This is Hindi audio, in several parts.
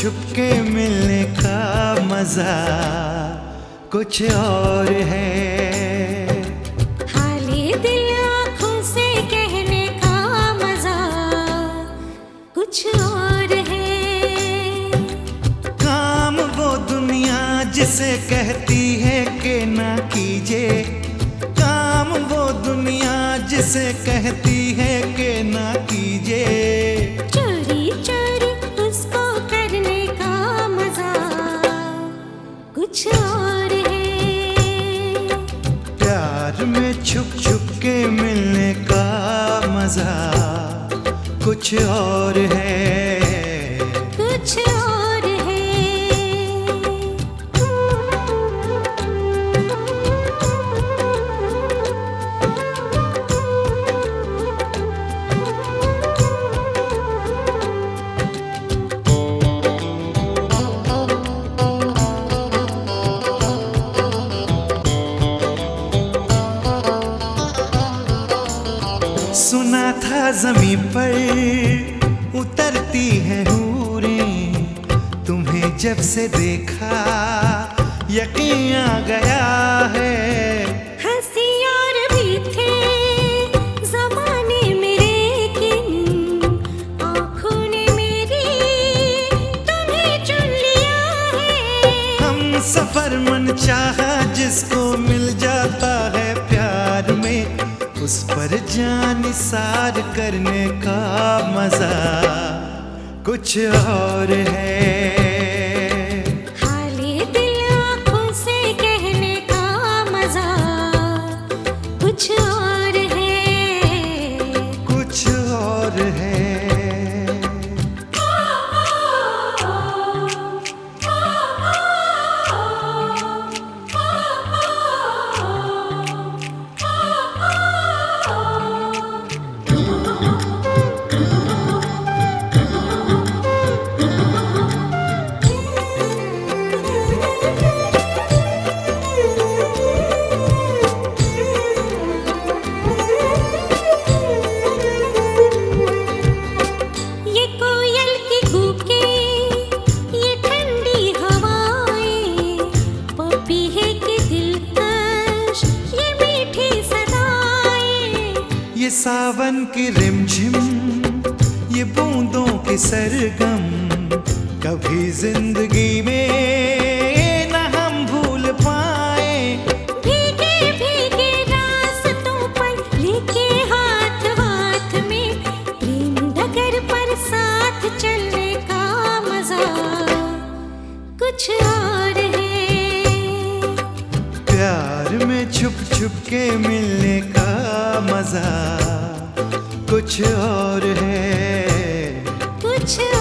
में छुप छुप के मिलने का मज़ा कुछ और है। हाले दिल आँखों से कहने का मज़ा कुछ और है। काम वो दुनिया जिसे कहती है कि ना कीजिए। काम वो दुनिया जिसे कहती कुछ और है। जमी पर उतरती है हूरें। तुम्हें जब से देखा यकीन आ गया है। हँसी और भी थे जमाने मेरे किन। ने मेरी तुम्हें चुन लिया है। हम सफ़र मन चाहा जिसको उस पर जान सार करने का मज़ा कुछ और है। सावन की रिमझिम ये बूंदों की सरगम कभी ज़िंदगी में में छुप छुप के मिलने का मज़ा कुछ और है। कुछ और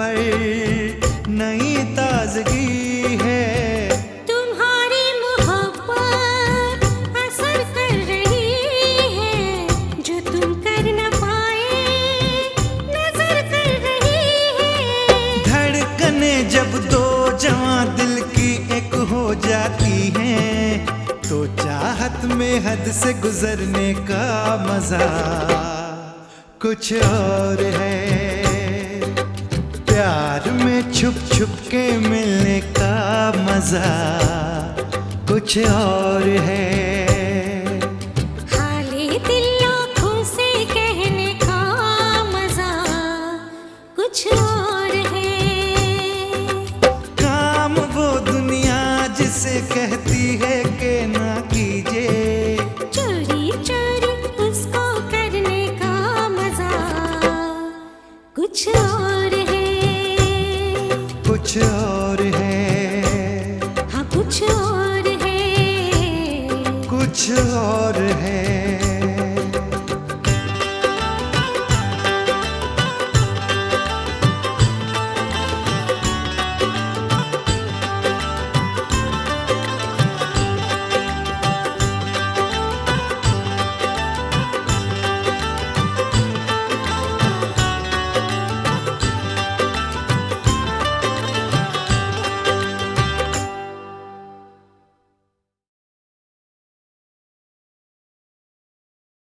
पर नई ताजगी है। तुम्हारी मोहब्बत असर कर रही है। जो तुम कर न पाए नज़र कर रही है। धड़कने जब दो जवां दिल की एक हो जाती हैं तो चाहत में हद से गुजरने का मज़ा कुछ और है। में छुप छुप के मिलने का मज़ा कुछ और है। कुछ और है।